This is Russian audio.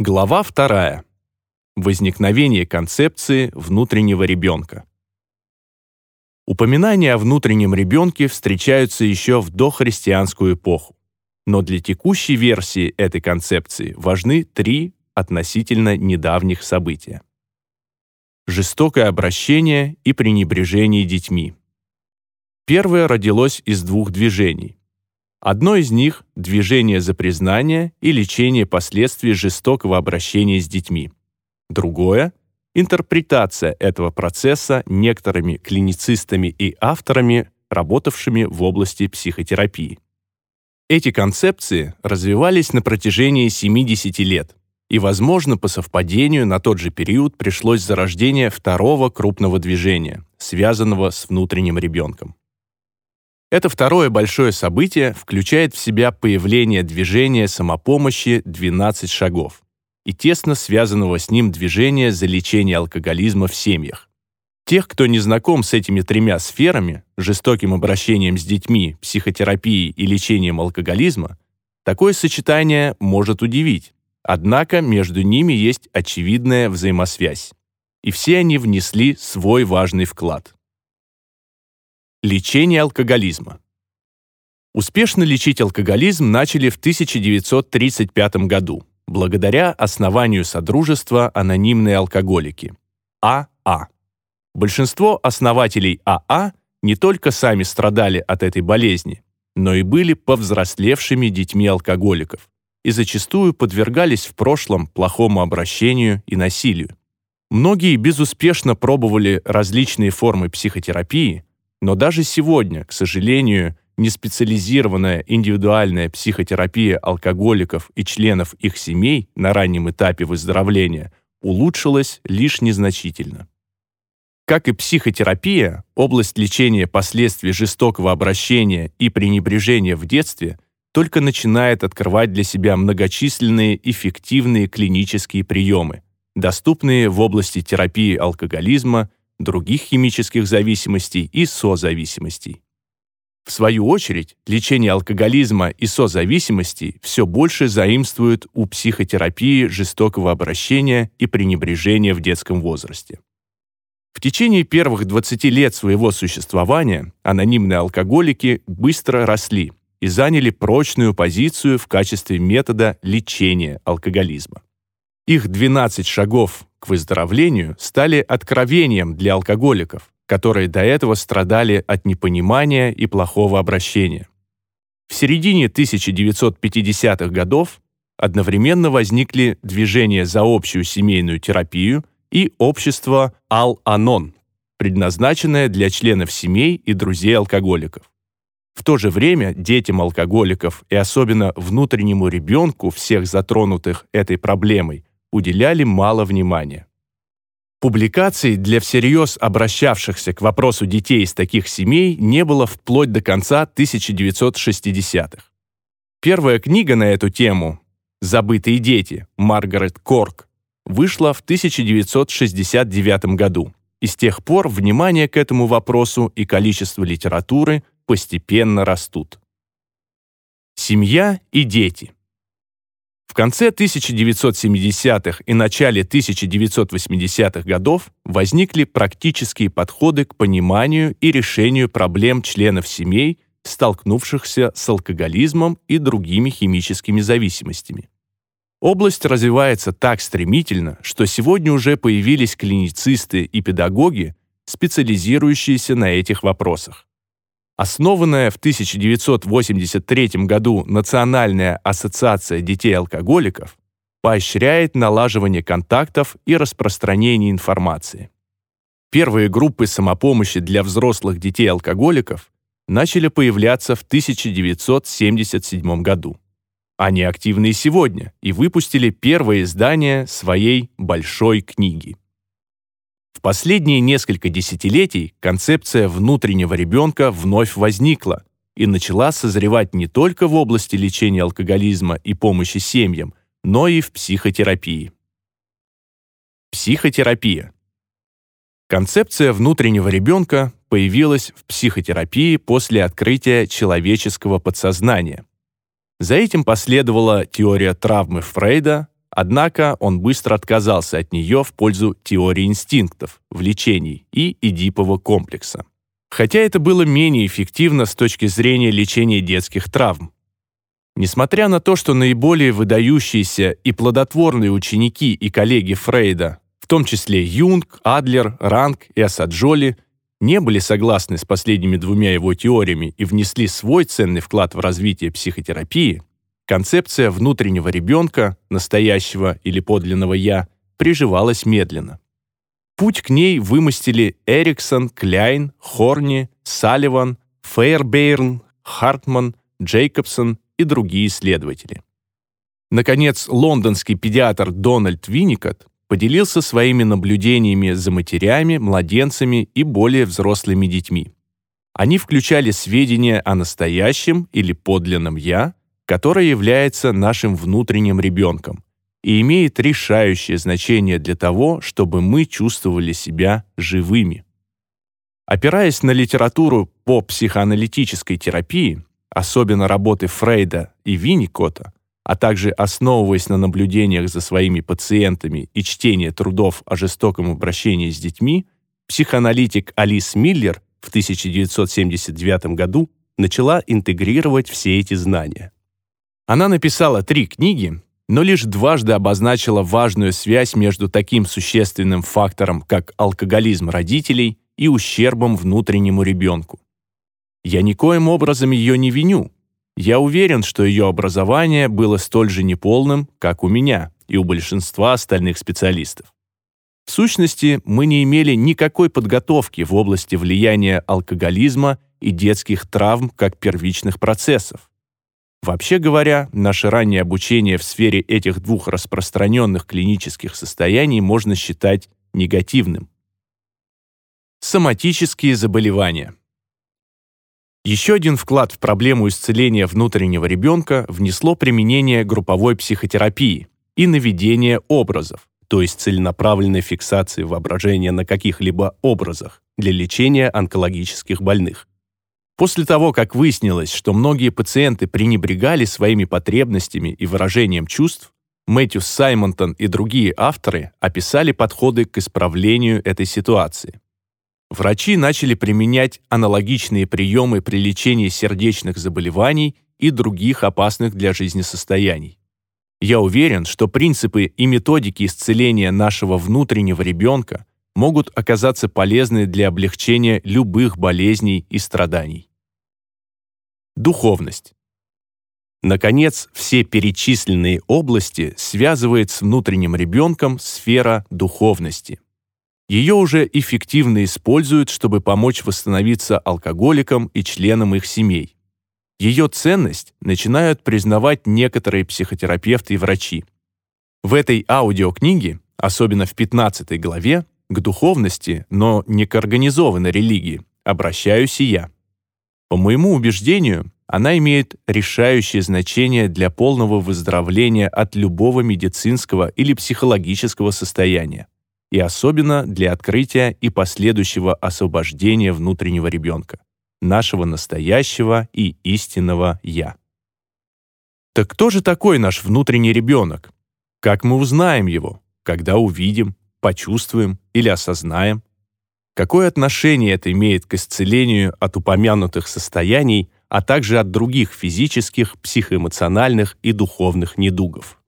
Глава вторая. Возникновение концепции внутреннего ребенка. Упоминания о внутреннем ребенке встречаются еще в дохристианскую эпоху. Но для текущей версии этой концепции важны три относительно недавних события. Жестокое обращение и пренебрежение детьми. Первое родилось из двух движений Одно из них – движение за признание и лечение последствий жестокого обращения с детьми. Другое – интерпретация этого процесса некоторыми клиницистами и авторами, работавшими в области психотерапии. Эти концепции развивались на протяжении 70 лет, и, возможно, по совпадению на тот же период пришлось зарождение второго крупного движения, связанного с внутренним ребенком. Это второе большое событие включает в себя появление движения самопомощи «12 шагов» и тесно связанного с ним движения за лечение алкоголизма в семьях. Тех, кто не знаком с этими тремя сферами, жестоким обращением с детьми, психотерапией и лечением алкоголизма, такое сочетание может удивить. Однако между ними есть очевидная взаимосвязь. И все они внесли свой важный вклад. Лечение алкоголизма. Успешно лечить алкоголизм начали в 1935 году благодаря основанию Содружества «Анонимные алкоголики» АА. Большинство основателей АА не только сами страдали от этой болезни, но и были повзрослевшими детьми алкоголиков и зачастую подвергались в прошлом плохому обращению и насилию. Многие безуспешно пробовали различные формы психотерапии, но даже сегодня, к сожалению, неспециализированная индивидуальная психотерапия алкоголиков и членов их семей на раннем этапе выздоровления улучшилась лишь незначительно. Как и психотерапия, область лечения последствий жестокого обращения и пренебрежения в детстве только начинает открывать для себя многочисленные эффективные клинические приемы, доступные в области терапии алкоголизма, других химических зависимостей и созависимостей. В свою очередь, лечение алкоголизма и созависимости все больше заимствует у психотерапии жестокого обращения и пренебрежения в детском возрасте. В течение первых 20 лет своего существования анонимные алкоголики быстро росли и заняли прочную позицию в качестве метода лечения алкоголизма. Их 12 шагов к выздоровлению стали откровением для алкоголиков, которые до этого страдали от непонимания и плохого обращения. В середине 1950-х годов одновременно возникли движения за общую семейную терапию и общество Ал-Анон, предназначенное для членов семей и друзей алкоголиков. В то же время детям алкоголиков и особенно внутреннему ребенку всех затронутых этой проблемой уделяли мало внимания. Публикаций для всерьез обращавшихся к вопросу детей из таких семей не было вплоть до конца 1960-х. Первая книга на эту тему «Забытые дети» Маргарет Корк вышла в 1969 году, и с тех пор внимание к этому вопросу и количество литературы постепенно растут. Семья и дети. В конце 1970-х и начале 1980-х годов возникли практические подходы к пониманию и решению проблем членов семей, столкнувшихся с алкоголизмом и другими химическими зависимостями. Область развивается так стремительно, что сегодня уже появились клиницисты и педагоги, специализирующиеся на этих вопросах. Основанная в 1983 году Национальная ассоциация детей-алкоголиков поощряет налаживание контактов и распространение информации. Первые группы самопомощи для взрослых детей-алкоголиков начали появляться в 1977 году. Они активны и сегодня и выпустили первое издание своей «Большой книги». Последние несколько десятилетий концепция внутреннего ребенка вновь возникла и начала созревать не только в области лечения алкоголизма и помощи семьям, но и в психотерапии. Психотерапия. Концепция внутреннего ребенка появилась в психотерапии после открытия человеческого подсознания. За этим последовала теория травмы Фрейда, Однако он быстро отказался от нее в пользу теории инстинктов, влечений и эдипового комплекса. Хотя это было менее эффективно с точки зрения лечения детских травм. Несмотря на то, что наиболее выдающиеся и плодотворные ученики и коллеги Фрейда, в том числе Юнг, Адлер, Ранг и Асаджоли, не были согласны с последними двумя его теориями и внесли свой ценный вклад в развитие психотерапии, концепция внутреннего ребенка, настоящего или подлинного «я», приживалась медленно. Путь к ней вымостили Эриксон, Кляйн, Хорни, Салливан, Фейербейрн, Хартман, Джейкобсон и другие исследователи. Наконец, лондонский педиатр Дональд Винникот поделился своими наблюдениями за матерями, младенцами и более взрослыми детьми. Они включали сведения о настоящем или подлинном «я», которое является нашим внутренним ребенком и имеет решающее значение для того, чтобы мы чувствовали себя живыми. Опираясь на литературу по психоаналитической терапии, особенно работы Фрейда и Винникота, а также основываясь на наблюдениях за своими пациентами и чтении трудов о жестоком обращении с детьми, психоаналитик Алис Миллер в 1979 году начала интегрировать все эти знания. Она написала три книги, но лишь дважды обозначила важную связь между таким существенным фактором, как алкоголизм родителей и ущербом внутреннему ребенку. Я никоим образом ее не виню, я уверен, что ее образование было столь же неполным, как у меня и у большинства остальных специалистов. В сущности, мы не имели никакой подготовки в области влияния алкоголизма и детских травм как первичных процессов. Вообще говоря, наше раннее обучение в сфере этих двух распространенных клинических состояний можно считать негативным. Соматические заболевания – еще один вклад в проблему исцеления внутреннего ребенка внесло применение групповой психотерапии и наведение образов, то есть целенаправленной фиксации воображения на каких-либо образах для лечения онкологических больных. После того, как выяснилось, что многие пациенты пренебрегали своими потребностями и выражением чувств, Мэтью Саймонтон и другие авторы описали подходы к исправлению этой ситуации. Врачи начали применять аналогичные приемы при лечении сердечных заболеваний и других опасных для жизни состояний. Я уверен, что принципы и методики исцеления нашего внутреннего ребенка могут оказаться полезны для облегчения любых болезней и страданий. Духовность. Наконец, все перечисленные области связывает с внутренним ребенком сфера духовности. Ее уже эффективно используют, чтобы помочь восстановиться алкоголикам и членам их семей. Ее ценность начинают признавать некоторые психотерапевты и врачи. В этой аудиокниге, особенно в 15 главе, к духовности, но не к организованной религии, обращаюсь и я. По моему убеждению, она имеет решающее значение для полного выздоровления от любого медицинского или психологического состояния и особенно для открытия и последующего освобождения внутреннего ребенка, нашего настоящего и истинного «я». Так кто же такой наш внутренний ребенок? Как мы узнаем его? Когда увидим, почувствуем или осознаем? Какое отношение это имеет к исцелению от упомянутых состояний, а также от других физических, психоэмоциональных и духовных недугов?